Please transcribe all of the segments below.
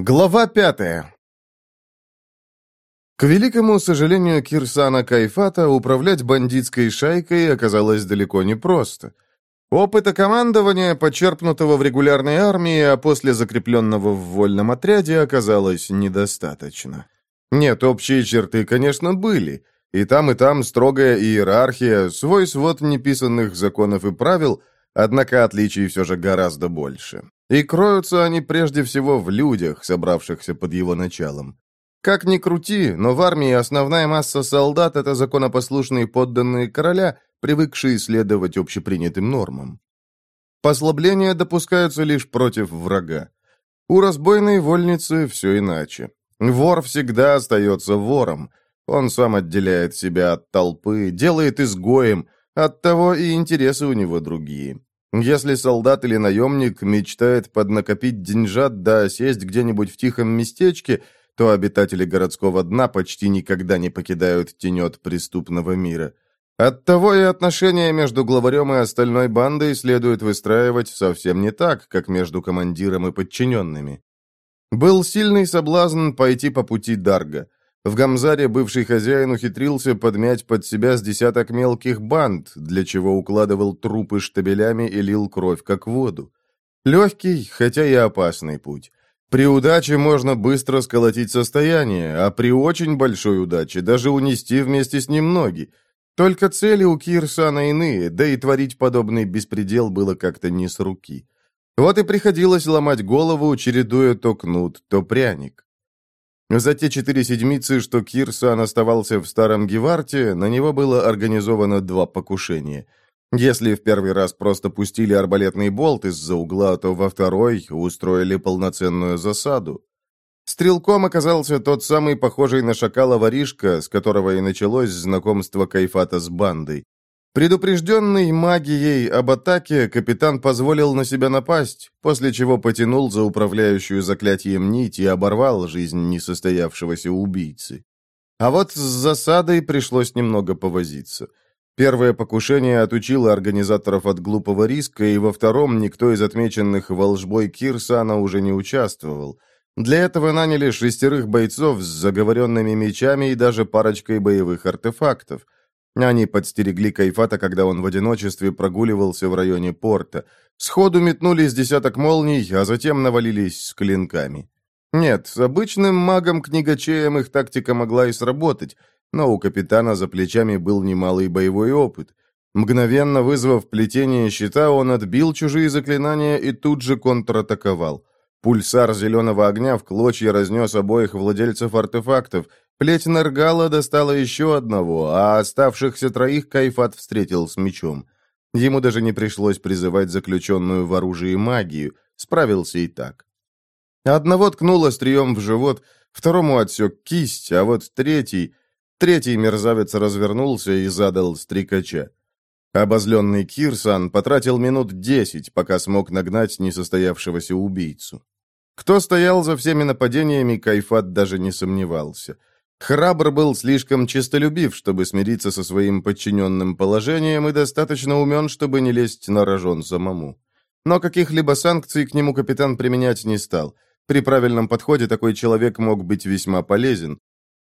Глава пятая. К великому сожалению Кирсана Кайфата управлять бандитской шайкой оказалось далеко не просто. Опыта командования, почерпнутого в регулярной армии, а после закрепленного в вольном отряде, оказалось недостаточно. Нет, общие черты, конечно, были. И там, и там строгая иерархия, свой свод неписанных законов и правил, однако отличий все же гораздо больше. И кроются они прежде всего в людях, собравшихся под его началом. Как ни крути, но в армии основная масса солдат – это законопослушные подданные короля, привыкшие следовать общепринятым нормам. Послабления допускаются лишь против врага. У разбойной вольницы все иначе. Вор всегда остается вором. Он сам отделяет себя от толпы, делает изгоем, оттого и интересы у него другие. Если солдат или наемник мечтает поднакопить деньжат да сесть где-нибудь в тихом местечке, то обитатели городского дна почти никогда не покидают тенет преступного мира. Оттого и отношения между главарем и остальной бандой следует выстраивать совсем не так, как между командиром и подчиненными. Был сильный соблазн пойти по пути Дарга. В Гамзаре бывший хозяин ухитрился подмять под себя с десяток мелких банд, для чего укладывал трупы штабелями и лил кровь как воду. Легкий, хотя и опасный путь. При удаче можно быстро сколотить состояние, а при очень большой удаче даже унести вместе с ним ноги. Только цели у Кирсана иные, да и творить подобный беспредел было как-то не с руки. Вот и приходилось ломать голову, чередуя то кнут, то пряник. За те четыре седмицы, что Кирсан оставался в Старом Геварте, на него было организовано два покушения. Если в первый раз просто пустили арбалетный болт из-за угла, то во второй устроили полноценную засаду. Стрелком оказался тот самый похожий на шакала воришка, с которого и началось знакомство Кайфата с бандой. Предупрежденный магией об атаке, капитан позволил на себя напасть, после чего потянул за управляющую заклятием нить и оборвал жизнь несостоявшегося убийцы. А вот с засадой пришлось немного повозиться. Первое покушение отучило организаторов от глупого риска, и во втором никто из отмеченных волжбой Кирсана уже не участвовал. Для этого наняли шестерых бойцов с заговоренными мечами и даже парочкой боевых артефактов – они подстерегли Кайфата, когда он в одиночестве прогуливался в районе порта. Сходу метнулись десяток молний, а затем навалились с клинками. Нет, с обычным магом-книгачеем их тактика могла и сработать, но у капитана за плечами был немалый боевой опыт. Мгновенно вызвав плетение щита, он отбил чужие заклинания и тут же контратаковал. Пульсар зеленого огня в клочья разнес обоих владельцев артефактов, Плеть Наргала достала еще одного, а оставшихся троих Кайфат встретил с мечом. Ему даже не пришлось призывать заключенную в оружии магию, справился и так. Одного ткнул острием в живот, второму отсек кисть, а вот третий... Третий мерзавец развернулся и задал стрекача. Обозленный Кирсан потратил минут десять, пока смог нагнать несостоявшегося убийцу. Кто стоял за всеми нападениями, Кайфат даже не сомневался. Храбр был слишком честолюбив, чтобы смириться со своим подчиненным положением, и достаточно умен, чтобы не лезть на рожон самому. Но каких-либо санкций к нему капитан применять не стал. При правильном подходе такой человек мог быть весьма полезен.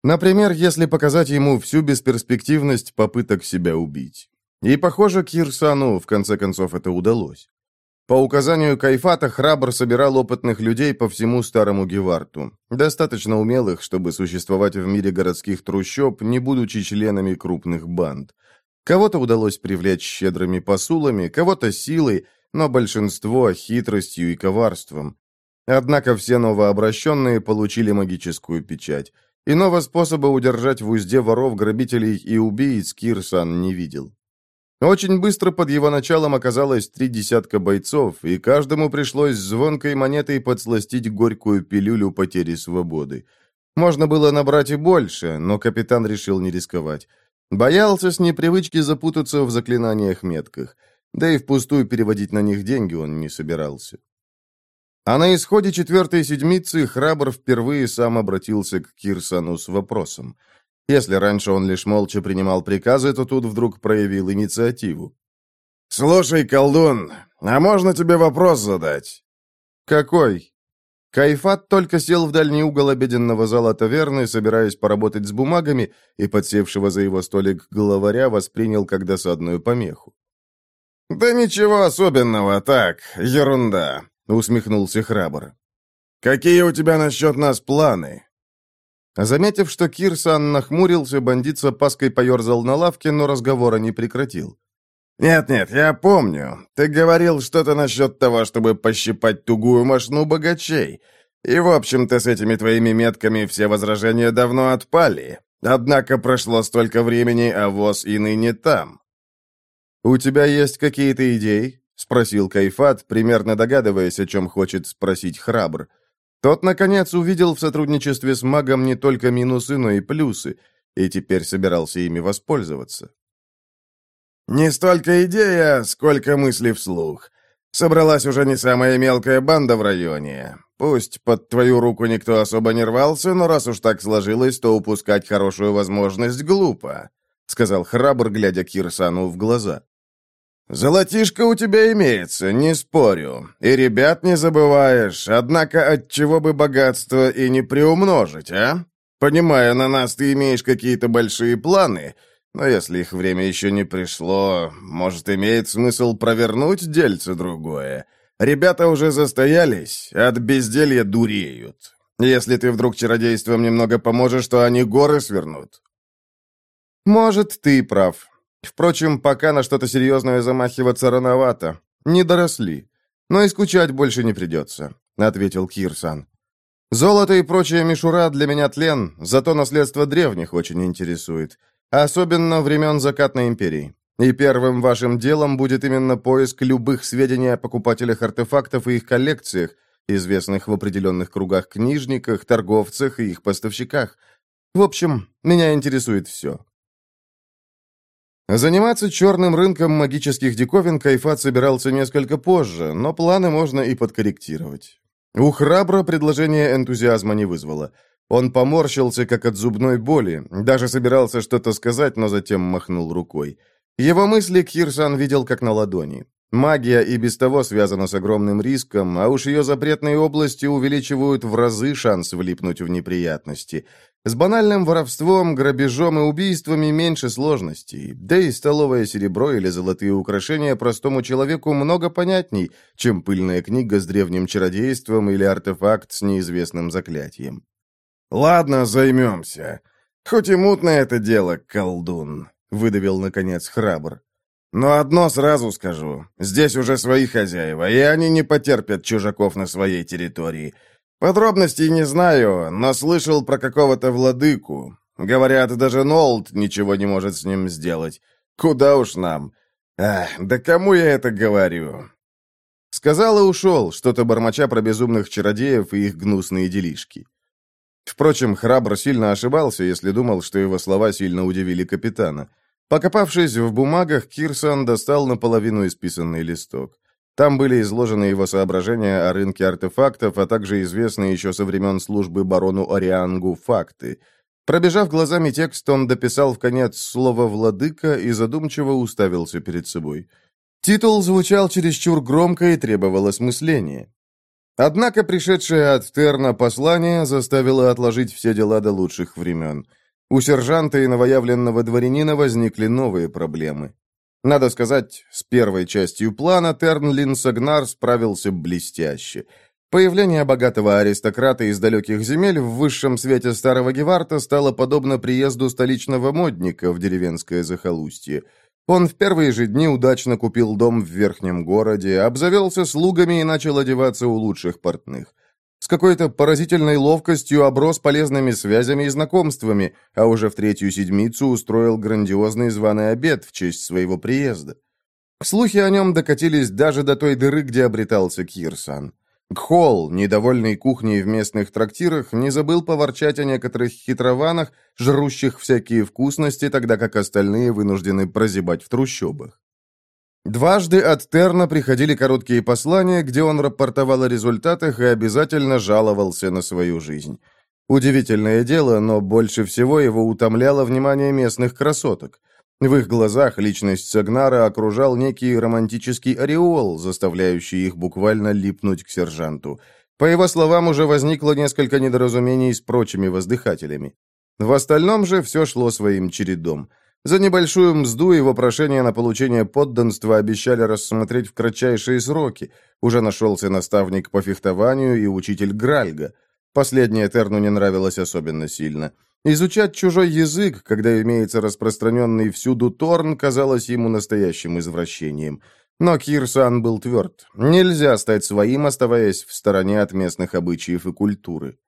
Например, если показать ему всю бесперспективность попыток себя убить. И, похоже, Кирсану в конце концов это удалось. По указанию Кайфата Храбр собирал опытных людей по всему Старому Геварту, достаточно умелых, чтобы существовать в мире городских трущоб, не будучи членами крупных банд. Кого-то удалось привлечь щедрыми посулами, кого-то силой, но большинство хитростью и коварством. Однако все новообращенные получили магическую печать. Иного способа удержать в узде воров, грабителей и убийц Кирсан не видел. Очень быстро под его началом оказалось три десятка бойцов, и каждому пришлось звонкой монетой подсластить горькую пилюлю потери свободы. Можно было набрать и больше, но капитан решил не рисковать. Боялся с непривычки запутаться в заклинаниях-метках, да и впустую переводить на них деньги он не собирался. А на исходе четвертой седмицы храбр впервые сам обратился к Кирсану с вопросом – если раньше он лишь молча принимал приказы, то тут вдруг проявил инициативу. «Слушай, колдун, а можно тебе вопрос задать?» «Какой?» Кайфат только сел в дальний угол обеденного зала таверны, собираясь поработать с бумагами, и подсевшего за его столик главаря воспринял как досадную помеху. «Да ничего особенного, так, ерунда», — усмехнулся храбр. «Какие у тебя насчет нас планы?» Заметив, что Кирсан нахмурился, бандит с опаской поерзал на лавке, но разговора не прекратил. «Нет-нет, я помню. Ты говорил что-то насчет того, чтобы пощипать тугую мошну богачей. И, в общем-то, с этими твоими метками все возражения давно отпали. Однако прошло столько времени, а воз и ныне там». «У тебя есть какие-то идеи?» — спросил Кайфат, примерно догадываясь, о чем хочет спросить храбр. Тот, наконец, увидел в сотрудничестве с магом не только минусы, но и плюсы, и теперь собирался ими воспользоваться. «Не столько идея, сколько мысли вслух. Собралась уже не самая мелкая банда в районе. Пусть под твою руку никто особо не рвался, но раз уж так сложилось, то упускать хорошую возможность глупо», — сказал храбр, глядя Кирсану в глаза. «Золотишко у тебя имеется, не спорю. И ребят не забываешь, однако от чего бы богатство и не приумножить, а? Понимаю, на нас ты имеешь какие-то большие планы, но если их время еще не пришло, может, имеет смысл провернуть дельце другое. Ребята уже застоялись, от безделья дуреют. Если ты вдруг чародейством немного поможешь, то они горы свернут». «Может, ты прав», Впрочем, пока на что-то серьезное замахиваться рановато. Не доросли. Но и скучать больше не придется», — ответил Кирсан. «Золото и прочая мишура для меня тлен, зато наследство древних очень интересует. Особенно времен Закатной империи. И первым вашим делом будет именно поиск любых сведений о покупателях артефактов и их коллекциях, известных в определенных кругах книжниках, торговцах и их поставщиках. В общем, меня интересует все. Заниматься черным рынком магических диковин Кайфат собирался несколько позже, но планы можно и подкорректировать. У храбра предложение энтузиазма не вызвало. Он поморщился, как от зубной боли, даже собирался что-то сказать, но затем махнул рукой. Его мысли Кирсан видел как на ладони. Магия и без того связана с огромным риском, а уж ее запретные области увеличивают в разы шанс влипнуть в неприятности. С банальным воровством, грабежом и убийствами меньше сложностей, да и столовое серебро или золотые украшения простому человеку много понятней, чем пыльная книга с древним чародейством или артефакт с неизвестным заклятием. «Ладно, займемся. Хоть и мутное это дело, колдун», — выдавил, наконец, храбр. Но одно сразу скажу. Здесь уже свои хозяева, и они не потерпят чужаков на своей территории. Подробностей не знаю, но слышал про какого-то владыку. Говорят, даже Нолд ничего не может с ним сделать. Куда уж нам. Ах, да кому я это говорю? Сказал и ушел, что-то бормоча про безумных чародеев и их гнусные делишки. Впрочем, храбро сильно ошибался, если думал, что его слова сильно удивили капитана. Покопавшись в бумагах, Кирсон достал наполовину исписанный листок. Там были изложены его соображения о рынке артефактов, а также известные еще со времен службы барону Ориангу факты. Пробежав глазами текст, он дописал в конец слово «владыка» и задумчиво уставился перед собой. Титул звучал чересчур громко и требовал осмысления. Однако пришедшее от Терна послание заставило отложить все дела до лучших времен – у сержанта и новоявленного дворянина возникли новые проблемы. Надо сказать, с первой частью плана Тернлин Сагнар справился блестяще. Появление богатого аристократа из далеких земель в высшем свете старого Геварта стало подобно приезду столичного модника в деревенское захолустье. Он в первые же дни удачно купил дом в верхнем городе, обзавелся слугами и начал одеваться у лучших портных с какой-то поразительной ловкостью оброс полезными связями и знакомствами, а уже в третью седмицу устроил грандиозный званый обед в честь своего приезда. Слухи о нем докатились даже до той дыры, где обретался Кирсан. Гхол, недовольный кухней в местных трактирах, не забыл поворчать о некоторых хитрованах, жрущих всякие вкусности, тогда как остальные вынуждены прозябать в трущобах. Дважды от Терна приходили короткие послания, где он рапортовал о результатах и обязательно жаловался на свою жизнь. Удивительное дело, но больше всего его утомляло внимание местных красоток. В их глазах личность Сагнара окружал некий романтический ореол, заставляющий их буквально липнуть к сержанту. По его словам, уже возникло несколько недоразумений с прочими воздыхателями. В остальном же все шло своим чередом. За небольшую мзду его прошение на получение подданства обещали рассмотреть в кратчайшие сроки. Уже нашелся наставник по фехтованию и учитель Гральга. Последнее Терну не нравилось особенно сильно. Изучать чужой язык, когда имеется распространенный всюду Торн, казалось ему настоящим извращением. Но Кирсан был тверд. Нельзя стать своим, оставаясь в стороне от местных обычаев и культуры.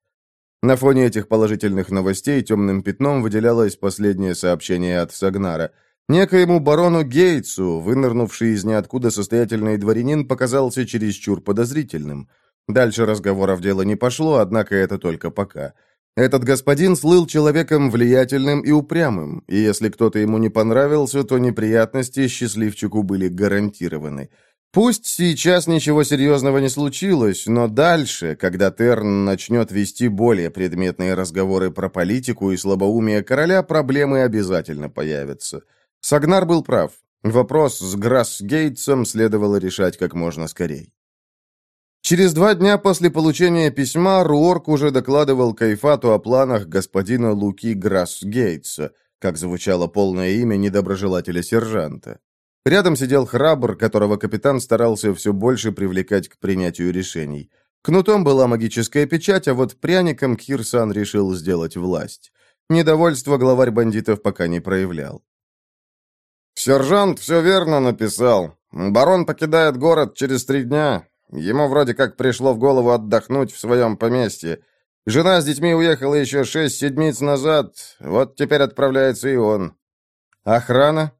На фоне этих положительных новостей темным пятном выделялось последнее сообщение от Сагнара. Некоему барону Гейтсу, вынырнувший из ниоткуда состоятельный дворянин, показался чересчур подозрительным. Дальше разговоров дело не пошло, однако это только пока. Этот господин слыл человеком влиятельным и упрямым, и если кто-то ему не понравился, то неприятности счастливчику были гарантированы. Пусть сейчас ничего серьезного не случилось, но дальше, когда Терн начнет вести более предметные разговоры про политику и слабоумие короля, проблемы обязательно появятся. Сагнар был прав. Вопрос с Грассгейтсом следовало решать как можно скорее. Через два дня после получения письма Руорк уже докладывал Кайфату о планах господина Луки Грассгейтса, как звучало полное имя недоброжелателя сержанта. Рядом сидел храбр, которого капитан старался все больше привлекать к принятию решений. Кнутом была магическая печать, а вот пряником Кирсан решил сделать власть. Недовольство главарь бандитов пока не проявлял. «Сержант все верно написал. Барон покидает город через три дня. Ему вроде как пришло в голову отдохнуть в своем поместье. Жена с детьми уехала еще шесть седмиц назад, вот теперь отправляется и он. Охрана?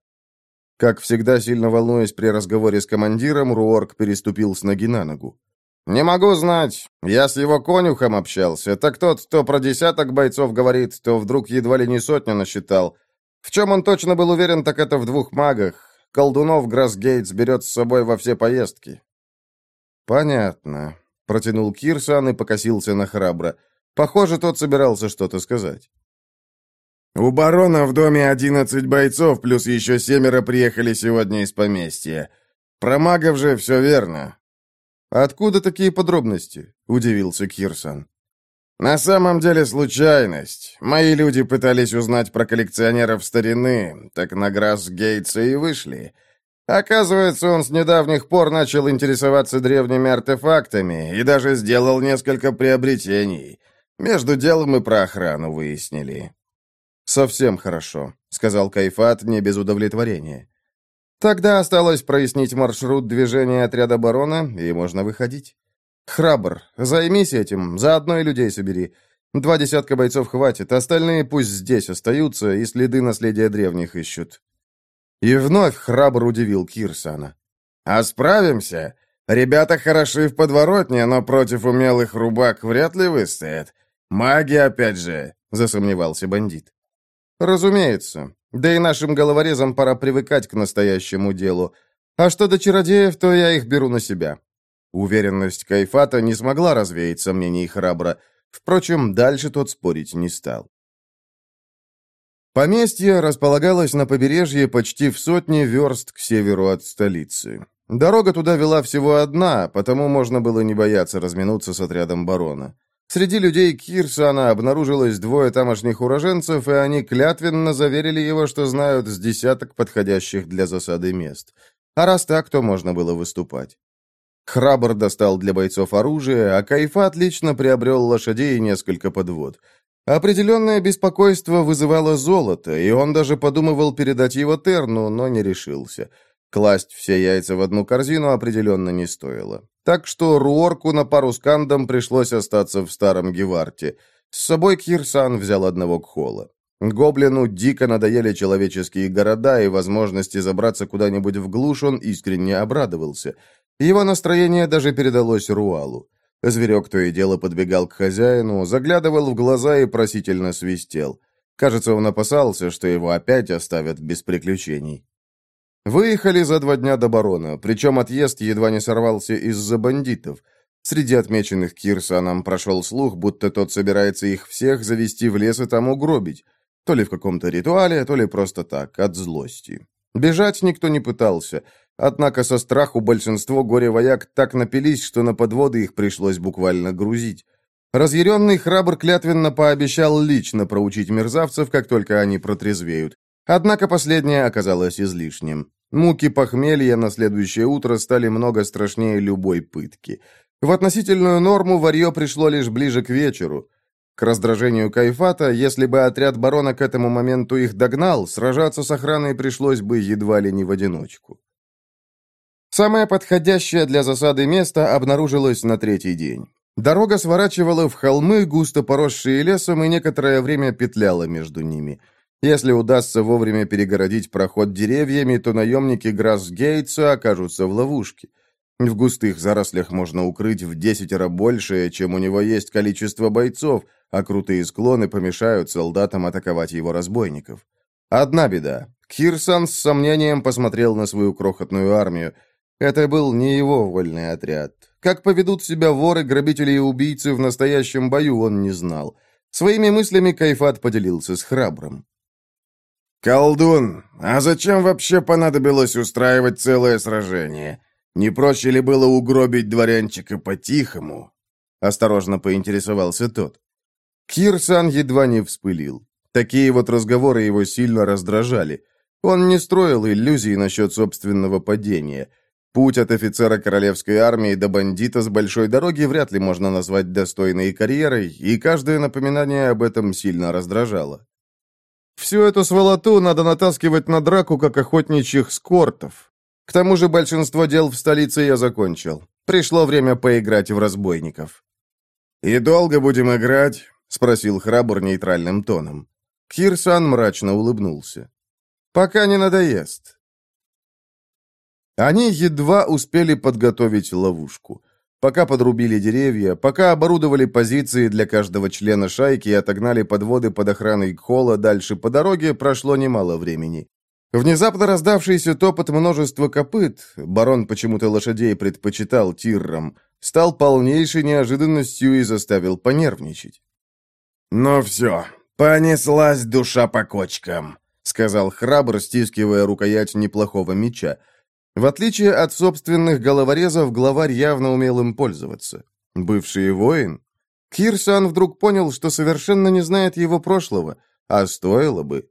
Как всегда, сильно волнуясь при разговоре с командиром, Руорк переступил с ноги на ногу. «Не могу знать. Я с его конюхом общался. Так тот, кто про десяток бойцов говорит, то вдруг едва ли не сотню насчитал. В чем он точно был уверен, так это в двух магах. Колдунов Грасгейтс берет с собой во все поездки. «Понятно», — протянул Кирсан и покосился на храбро. Похоже, тот собирался что-то сказать. «У барона в доме одиннадцать бойцов, плюс еще семеро приехали сегодня из поместья. Про магов же все верно». «Откуда такие подробности?» — удивился Кирсан. «На самом деле случайность. Мои люди пытались узнать про коллекционеров старины, так на Грасс Гейтса и вышли. Оказывается, он с недавних пор начал интересоваться древними артефактами и даже сделал несколько приобретений. Между делом мы про охрану выяснили. «Совсем хорошо», — сказал Кайфат не без удовлетворения. «Тогда осталось прояснить маршрут движения отряда барона, и можно выходить. Храбр, займись этим, заодно и людей собери. Два десятка бойцов хватит, остальные пусть здесь остаются и следы наследия древних ищут. И вновь храбр удивил Кирсана. «А справимся? Ребята хороши в подворотне, но против умелых рубак вряд ли выстоят. Маги, опять же», — засомневался бандит. «Разумеется. Да и нашим головорезам пора привыкать к настоящему делу. А что до чародеев, то я их беру на себя». Уверенность Кайфата не смогла развеять сомнений храбро. Впрочем, дальше тот спорить не стал. Поместье располагалось на побережье почти в сотне верст к северу от столицы. Дорога туда вела всего одна, потому можно было не бояться разминуться с отрядом барона. Среди людей Кирсана обнаружилось двое тамошних уроженцев, и они клятвенно заверили его, что знают с десяток подходящих для засады мест. А раз так, то можно было выступать. Храбр достал для бойцов оружие, а Кайфа отлично приобрел лошадей и несколько подвод. Определенное беспокойство вызывало золото, и он даже подумывал передать его Терну, но не решился. Класть все яйца в одну корзину определенно не стоило. Так что Руорку на пару с Кандом пришлось остаться в старом Геварте. С собой Кирсан взял одного кхола. Гоблину дико надоели человеческие города, и возможности забраться куда-нибудь в глушь он искренне обрадовался. Его настроение даже передалось Руалу. Зверек то и дело подбегал к хозяину, заглядывал в глаза и просительно свистел. Кажется, он опасался, что его опять оставят без приключений. Выехали за два дня до барона, причем отъезд едва не сорвался из-за бандитов. Среди отмеченных Кирсаном прошел слух, будто тот собирается их всех завести в лес и там угробить. То ли в каком-то ритуале, то ли просто так, от злости. Бежать никто не пытался. Однако со страху большинство горе-вояк так напились, что на подводы их пришлось буквально грузить. Разъяренный храбр клятвенно пообещал лично проучить мерзавцев, как только они протрезвеют. Однако последнее оказалось излишним. Муки похмелья на следующее утро стали много страшнее любой пытки. В относительную норму варье пришло лишь ближе к вечеру. К раздражению Кайфата, если бы отряд барона к этому моменту их догнал, сражаться с охраной пришлось бы едва ли не в одиночку. Самое подходящее для засады место обнаружилось на третий день. Дорога сворачивала в холмы, густо поросшие лесом, и некоторое время петляла между ними. Если удастся вовремя перегородить проход деревьями, то наемники Грасс-Гейтса окажутся в ловушке. В густых зарослях можно укрыть в десятеро большее, чем у него есть количество бойцов, а крутые склоны помешают солдатам атаковать его разбойников. Одна беда. Кирсан с сомнением посмотрел на свою крохотную армию. Это был не его вольный отряд. Как поведут себя воры, грабители и убийцы в настоящем бою, он не знал. Своими мыслями Кайфат поделился с храбрым. «Колдун, а зачем вообще понадобилось устраивать целое сражение? Не проще ли было угробить дворянчика по-тихому?» Осторожно поинтересовался тот. Кирсан едва не вспылил. Такие вот разговоры его сильно раздражали. Он не строил иллюзий насчет собственного падения – Путь от офицера королевской армии до бандита с большой дороги вряд ли можно назвать достойной карьерой, и каждое напоминание об этом сильно раздражало. Всю эту сволоту надо натаскивать на драку, как охотничьих скортов. К тому же большинство дел в столице я закончил. Пришло время поиграть в разбойников. «И долго будем играть?» — спросил храбр нейтральным тоном. Кирсан мрачно улыбнулся. «Пока не надоест. Они едва успели подготовить ловушку. Пока подрубили деревья, пока оборудовали позиции для каждого члена шайки и отогнали подводы под охраной Кхола дальше по дороге, прошло немало времени. Внезапно раздавшийся топот множества копыт, барон почему-то лошадей предпочитал тиррам, стал полнейшей неожиданностью и заставил понервничать. «Ну все, понеслась душа по кочкам», — сказал храбр, стискивая рукоять неплохого меча — в отличие от собственных головорезов, главарь явно умел им пользоваться. Бывший воин? Кирсан вдруг понял, что совершенно не знает его прошлого, а стоило бы.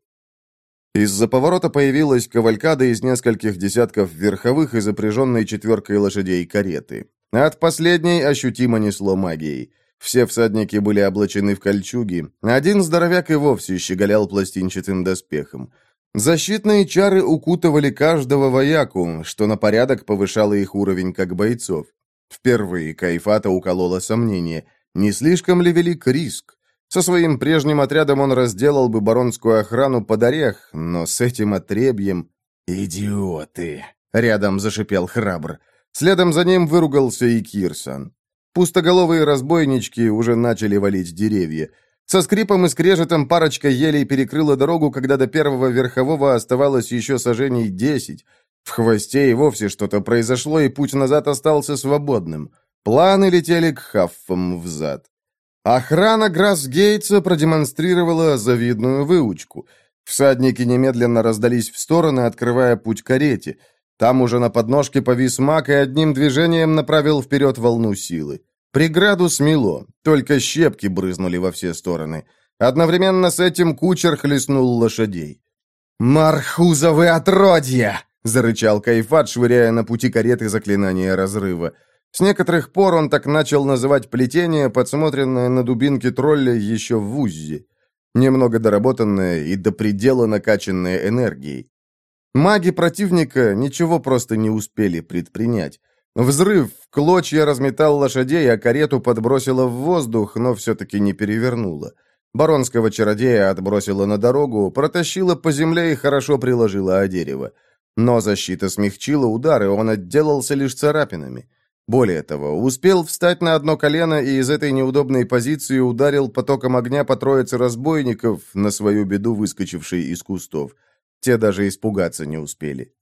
Из-за поворота появилась кавалькада из нескольких десятков верховых и запряженной четверкой лошадей кареты. От последней ощутимо несло магией. Все всадники были облачены в кольчуги. Один здоровяк и вовсе щеголял пластинчатым доспехом. Защитные чары укутывали каждого вояку, что на порядок повышало их уровень как бойцов. Впервые Кайфата уколола сомнение, не слишком ли велик риск? Со своим прежним отрядом он разделал бы баронскую охрану под орех, но с этим отребьем... «Идиоты!» — рядом зашипел храбр. Следом за ним выругался и Кирсан. Пустоголовые разбойнички уже начали валить деревья. Со скрипом и скрежетом парочка елей перекрыла дорогу, когда до первого верхового оставалось еще сожжений десять. В хвосте и вовсе что-то произошло, и путь назад остался свободным. Планы летели к хаффам взад. Охрана Грассгейтса продемонстрировала завидную выучку. Всадники немедленно раздались в стороны, открывая путь карете. Там уже на подножке повис маг и одним движением направил вперед волну силы. Преграду смело, только щепки брызнули во все стороны. Одновременно с этим кучер хлестнул лошадей. «Мархузовы отродья!» — зарычал Кайфат, швыряя на пути кареты заклинание разрыва. С некоторых пор он так начал называть плетение, подсмотренное на дубинке тролля еще в узде. Немного доработанное и до предела накачанное энергией. Маги противника ничего просто не успели предпринять. Взрыв в клочья разметал лошадей, а карету подбросило в воздух, но все-таки не перевернуло. Баронского чародея отбросило на дорогу, протащило по земле и хорошо приложило о дерево. Но защита смягчила удары, он отделался лишь царапинами. Более того, успел встать на одно колено и из этой неудобной позиции ударил потоком огня по троице разбойников, на свою беду выскочившей из кустов. Те даже испугаться не успели.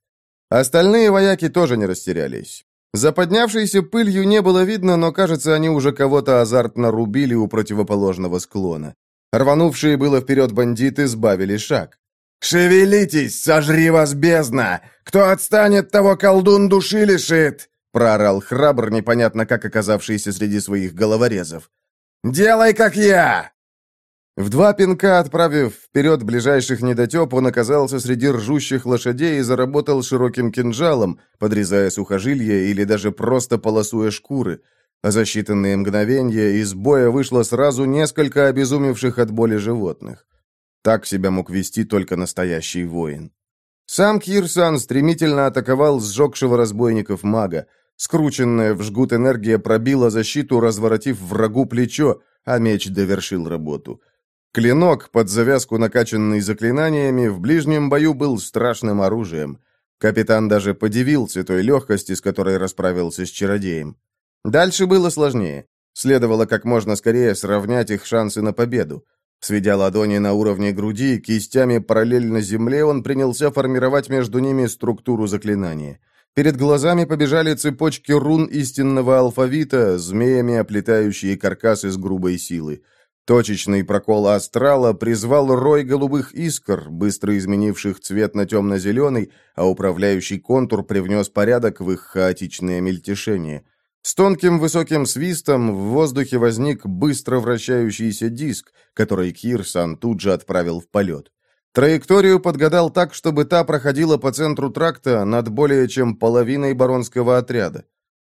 Остальные вояки тоже не растерялись. За поднявшейся пылью не было видно, но, кажется, они уже кого-то азартно рубили у противоположного склона. Рванувшие было вперед бандиты сбавили шаг. «Шевелитесь, сожри вас бездна! Кто отстанет, того колдун души лишит!» проорал храбр, непонятно как оказавшийся среди своих головорезов. «Делай, как я!» В два пинка, отправив вперед ближайших недотеп, он оказался среди ржущих лошадей и заработал широким кинжалом, подрезая сухожилия или даже просто полосуя шкуры. А за считанные мгновения из боя вышло сразу несколько обезумевших от боли животных. Так себя мог вести только настоящий воин. Сам Кирсан стремительно атаковал сжегшего разбойников мага. Скрученная в жгут энергия пробила защиту, разворотив врагу плечо, а меч довершил работу. Клинок, под завязку накачанный заклинаниями, в ближнем бою был страшным оружием. Капитан даже подивился той легкости, с которой расправился с чародеем. Дальше было сложнее. Следовало как можно скорее сравнять их шансы на победу. Сведя ладони на уровне груди, кистями параллельно земле, он принялся формировать между ними структуру заклинания. Перед глазами побежали цепочки рун истинного алфавита, змеями оплетающие каркас из грубой силы. Точечный прокол астрала призвал рой голубых искр, быстро изменивших цвет на темно-зеленый, а управляющий контур привнес порядок в их хаотичное мельтешение. С тонким высоким свистом в воздухе возник быстро вращающийся диск, который Кирсан тут же отправил в полет. Траекторию подгадал так, чтобы та проходила по центру тракта над более чем половиной баронского отряда.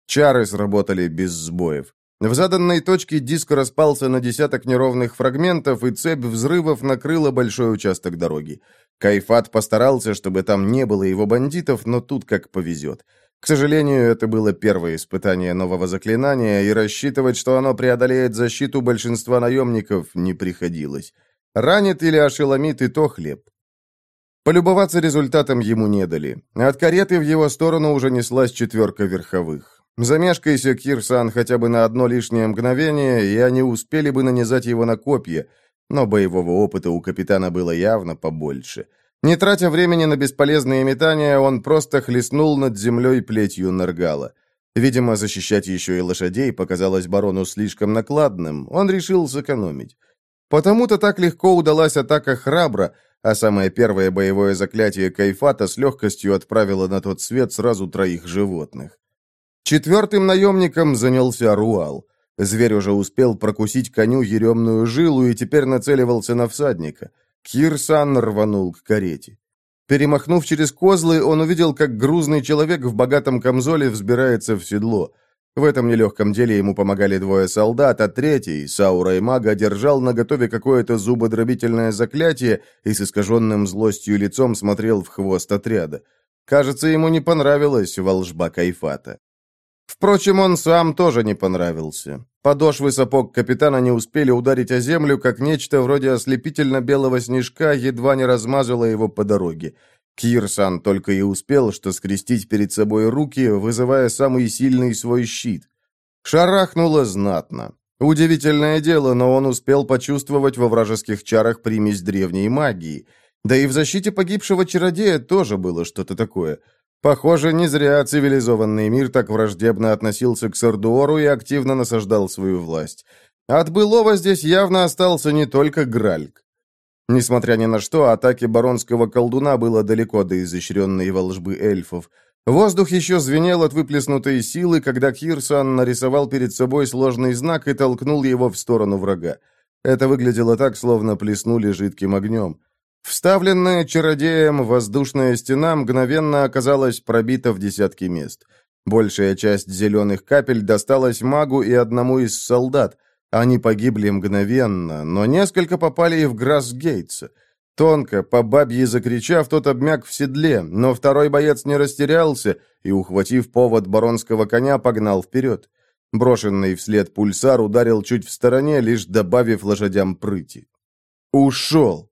Чары сработали без сбоев. В заданной точке диск распался на десяток неровных фрагментов, и цепь взрывов накрыла большой участок дороги. Кайфат постарался, чтобы там не было его бандитов, но тут как повезет. К сожалению, это было первое испытание нового заклинания, и рассчитывать, что оно преодолеет защиту большинства наемников, не приходилось. Ранит или ошеломит и то хлеб. Полюбоваться результатом ему не дали. От кареты в его сторону уже неслась четверка верховых. Замешкайся, Кирсан, хотя бы на одно лишнее мгновение, и они успели бы нанизать его на копья, но боевого опыта у капитана было явно побольше. Не тратя времени на бесполезные метания, он просто хлестнул над землей плетью Наргала. Видимо, защищать еще и лошадей показалось барону слишком накладным, он решил сэкономить. Потому-то так легко удалась атака храбро, а самое первое боевое заклятие Кайфата с легкостью отправило на тот свет сразу троих животных. Четвертым наемником занялся Руал. Зверь уже успел прокусить коню еремную жилу и теперь нацеливался на всадника. Кирсан рванул к карете. Перемахнув через козлы, он увидел, как грузный человек в богатом камзоле взбирается в седло – в этом нелегком деле ему помогали двое солдат, а третий, Саура и Мага, держал наготове какое-то зубодробительное заклятие и с искаженным злостью лицом смотрел в хвост отряда. Кажется, ему не понравилась волжба Кайфата. Впрочем, он сам тоже не понравился. Подошвы сапог капитана не успели ударить о землю, как нечто вроде ослепительно-белого снежка едва не размазало его по дороге. Кирсан только и успел, что скрестить перед собой руки, вызывая самый сильный свой щит. Шарахнуло знатно. Удивительное дело, но он успел почувствовать во вражеских чарах примесь древней магии. Да и в защите погибшего чародея тоже было что-то такое. Похоже, не зря цивилизованный мир так враждебно относился к Сардуору и активно насаждал свою власть. От былого здесь явно остался не только Гральк. Несмотря ни на что, атаки баронского колдуна было далеко до изощренной волжбы эльфов. Воздух еще звенел от выплеснутой силы, когда Кирсан нарисовал перед собой сложный знак и толкнул его в сторону врага. Это выглядело так, словно плеснули жидким огнем. Вставленная чародеем воздушная стена мгновенно оказалась пробита в десятки мест. Большая часть зеленых капель досталась магу и одному из солдат, они погибли мгновенно, но несколько попали и в Грасс Гейтса. Тонко, по бабье закричав, тот обмяк в седле, но второй боец не растерялся и, ухватив повод баронского коня, погнал вперед. Брошенный вслед пульсар ударил чуть в стороне, лишь добавив лошадям прыти. Ушел.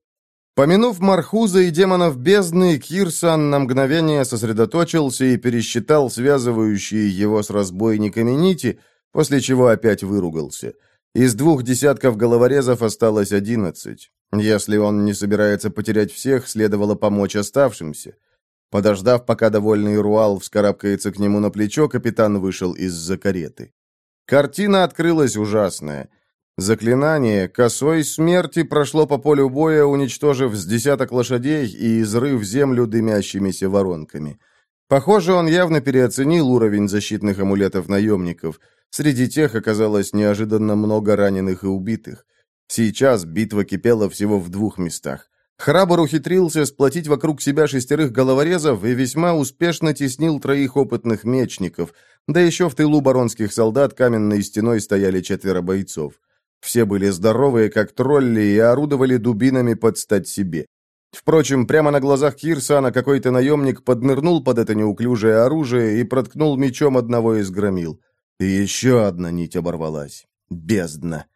Помянув Мархуза и демонов бездны, Кирсан на мгновение сосредоточился и пересчитал связывающие его с разбойниками нити, после чего опять выругался – из двух десятков головорезов осталось одиннадцать. Если он не собирается потерять всех, следовало помочь оставшимся. Подождав, пока довольный Руал вскарабкается к нему на плечо, капитан вышел из-за кареты. Картина открылась ужасная. Заклинание косой смерти прошло по полю боя, уничтожив с десяток лошадей и изрыв землю дымящимися воронками. Похоже, он явно переоценил уровень защитных амулетов наемников. Среди тех оказалось неожиданно много раненых и убитых. Сейчас битва кипела всего в двух местах. Храбр ухитрился сплотить вокруг себя шестерых головорезов и весьма успешно теснил троих опытных мечников, да еще в тылу баронских солдат каменной стеной стояли четверо бойцов. Все были здоровые, как тролли, и орудовали дубинами под стать себе. Впрочем, прямо на глазах Кирсана какой-то наемник поднырнул под это неуклюжее оружие и проткнул мечом одного из громил. И еще одна нить оборвалась. Бездна.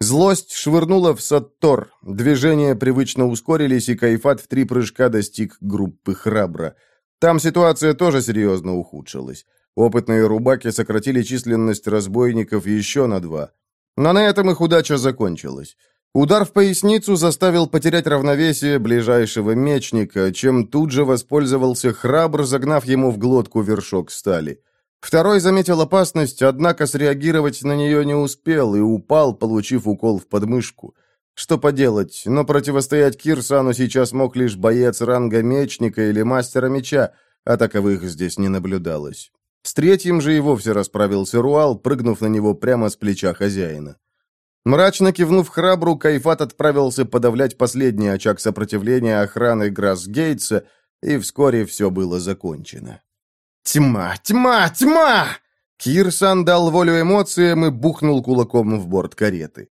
Злость швырнула в Саттор. Движения привычно ускорились, и Кайфат в три прыжка достиг группы Храбра. Там ситуация тоже серьезно ухудшилась. Опытные рубаки сократили численность разбойников еще на два. Но на этом их удача закончилась. Удар в поясницу заставил потерять равновесие ближайшего мечника, чем тут же воспользовался храбр, загнав ему в глотку вершок стали. Второй заметил опасность, однако среагировать на нее не успел и упал, получив укол в подмышку. Что поделать, но противостоять Кирсану сейчас мог лишь боец ранга мечника или мастера меча, а таковых здесь не наблюдалось. С третьим же и вовсе расправился Руал, прыгнув на него прямо с плеча хозяина. Мрачно кивнув храбру, Кайфат отправился подавлять последний очаг сопротивления охраны Грасс-Гейтса, и вскоре все было закончено. «Тьма! Тьма! Тьма!» Кирсан дал волю эмоциям и бухнул кулаком в борт кареты.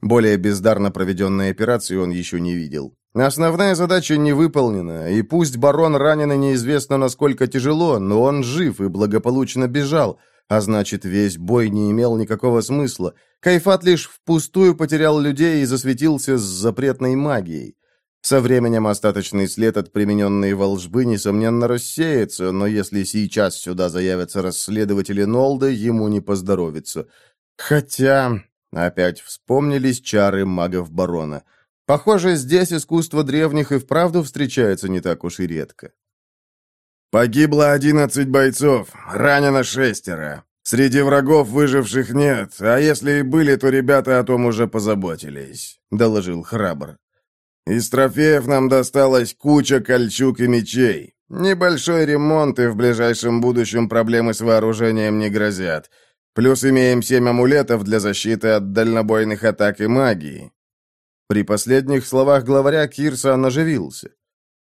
Более бездарно проведенной операции он еще не видел. Основная задача не выполнена, и пусть барон ранен и неизвестно насколько тяжело, но он жив и благополучно бежал, а значит, весь бой не имел никакого смысла. Кайфат лишь впустую потерял людей и засветился с запретной магией. Со временем остаточный след от примененной волжбы, несомненно, рассеется, но если сейчас сюда заявятся расследователи Нолда, ему не поздоровится. Хотя... Опять вспомнились чары магов барона. Похоже, здесь искусство древних и вправду встречается не так уж и редко. «Погибло одиннадцать бойцов, ранено шестеро. Среди врагов выживших нет, а если и были, то ребята о том уже позаботились», — доложил храбр. «Из трофеев нам досталась куча кольчуг и мечей. Небольшой ремонт, и в ближайшем будущем проблемы с вооружением не грозят. Плюс имеем семь амулетов для защиты от дальнобойных атак и магии. При последних словах главаря Кирса оживился.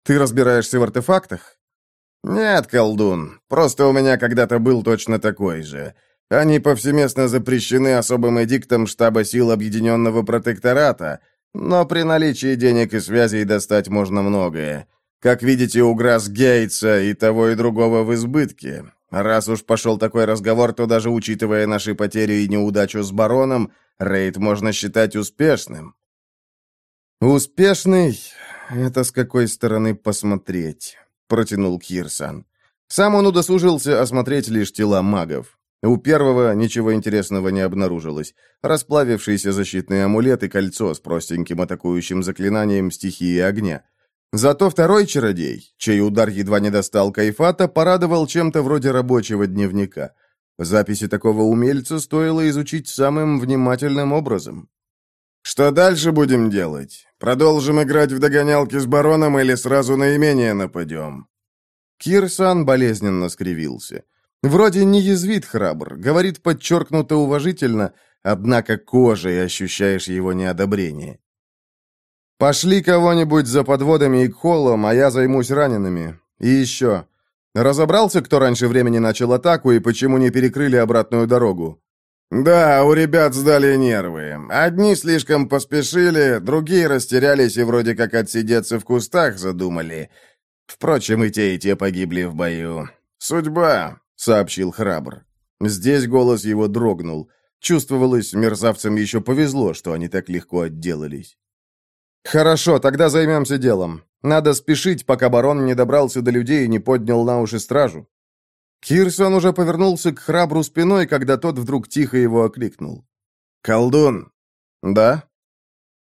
«Ты разбираешься в артефактах?» «Нет, колдун, просто у меня когда-то был точно такой же. Они повсеместно запрещены особым эдиктом штаба сил Объединенного Протектората, но при наличии денег и связей достать можно многое. Как видите, у Грасс Гейтса и того и другого в избытке. Раз уж пошел такой разговор, то даже учитывая наши потери и неудачу с бароном, рейд можно считать успешным. «Успешный? Это с какой стороны посмотреть?» — протянул Кирсан. Сам он удосужился осмотреть лишь тела магов. У первого ничего интересного не обнаружилось. Расплавившийся защитный амулет и кольцо с простеньким атакующим заклинанием стихии огня. Зато второй чародей, чей удар едва не достал Кайфата, порадовал чем-то вроде рабочего дневника. Записи такого умельца стоило изучить самым внимательным образом. «Что дальше будем делать? Продолжим играть в догонялки с бароном или сразу на имение нападем?» Кирсан болезненно скривился. Вроде не язвит храбр, говорит подчеркнуто уважительно, однако кожей ощущаешь его неодобрение. «Пошли кого-нибудь за подводами и к холлам, а я займусь ранеными. И еще. Разобрался, кто раньше времени начал атаку и почему не перекрыли обратную дорогу?» «Да, у ребят сдали нервы. Одни слишком поспешили, другие растерялись и вроде как отсидеться в кустах задумали. Впрочем, и те, и те погибли в бою. Судьба», — сообщил храбр. Здесь голос его дрогнул. Чувствовалось, мерзавцам еще повезло, что они так легко отделались. «Хорошо, тогда займемся делом. Надо спешить, пока барон не добрался до людей и не поднял на уши стражу. Кирсон уже повернулся к храбру спиной, когда тот вдруг тихо его окликнул. «Колдун!» «Да?»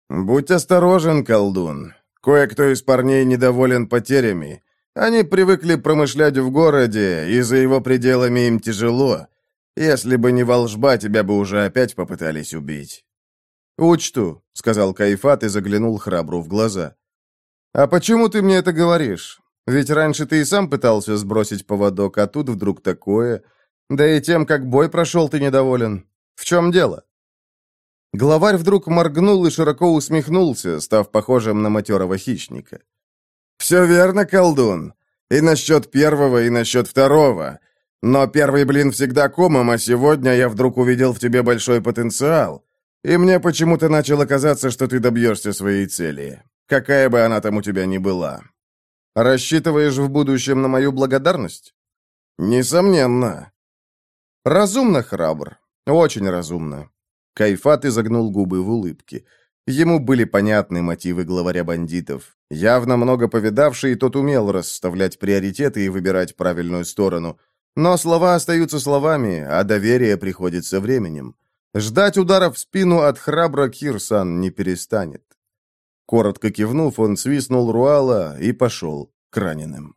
«Будь осторожен, колдун. Кое-кто из парней недоволен потерями. Они привыкли промышлять в городе, и за его пределами им тяжело. Если бы не волжба, тебя бы уже опять попытались убить». «Учту», — сказал Кайфат и заглянул храбру в глаза. «А почему ты мне это говоришь? Ведь раньше ты и сам пытался сбросить поводок, а тут вдруг такое. Да и тем, как бой прошел, ты недоволен. В чем дело?» Главарь вдруг моргнул и широко усмехнулся, став похожим на матерого хищника. «Все верно, колдун. И насчет первого, и насчет второго. Но первый блин всегда комом, а сегодня я вдруг увидел в тебе большой потенциал. И мне почему-то начало казаться, что ты добьешься своей цели, какая бы она там у тебя ни была. Рассчитываешь в будущем на мою благодарность? Несомненно. Разумно, храбр. Очень разумно. Кайфат изогнул губы в улыбке. Ему были понятны мотивы главаря бандитов. Явно много повидавший, тот умел расставлять приоритеты и выбирать правильную сторону. Но слова остаются словами, а доверие приходит со временем. Ждать удара в спину от храбра Кирсан не перестанет. Коротко кивнув, он свистнул Руала и пошел к раненым.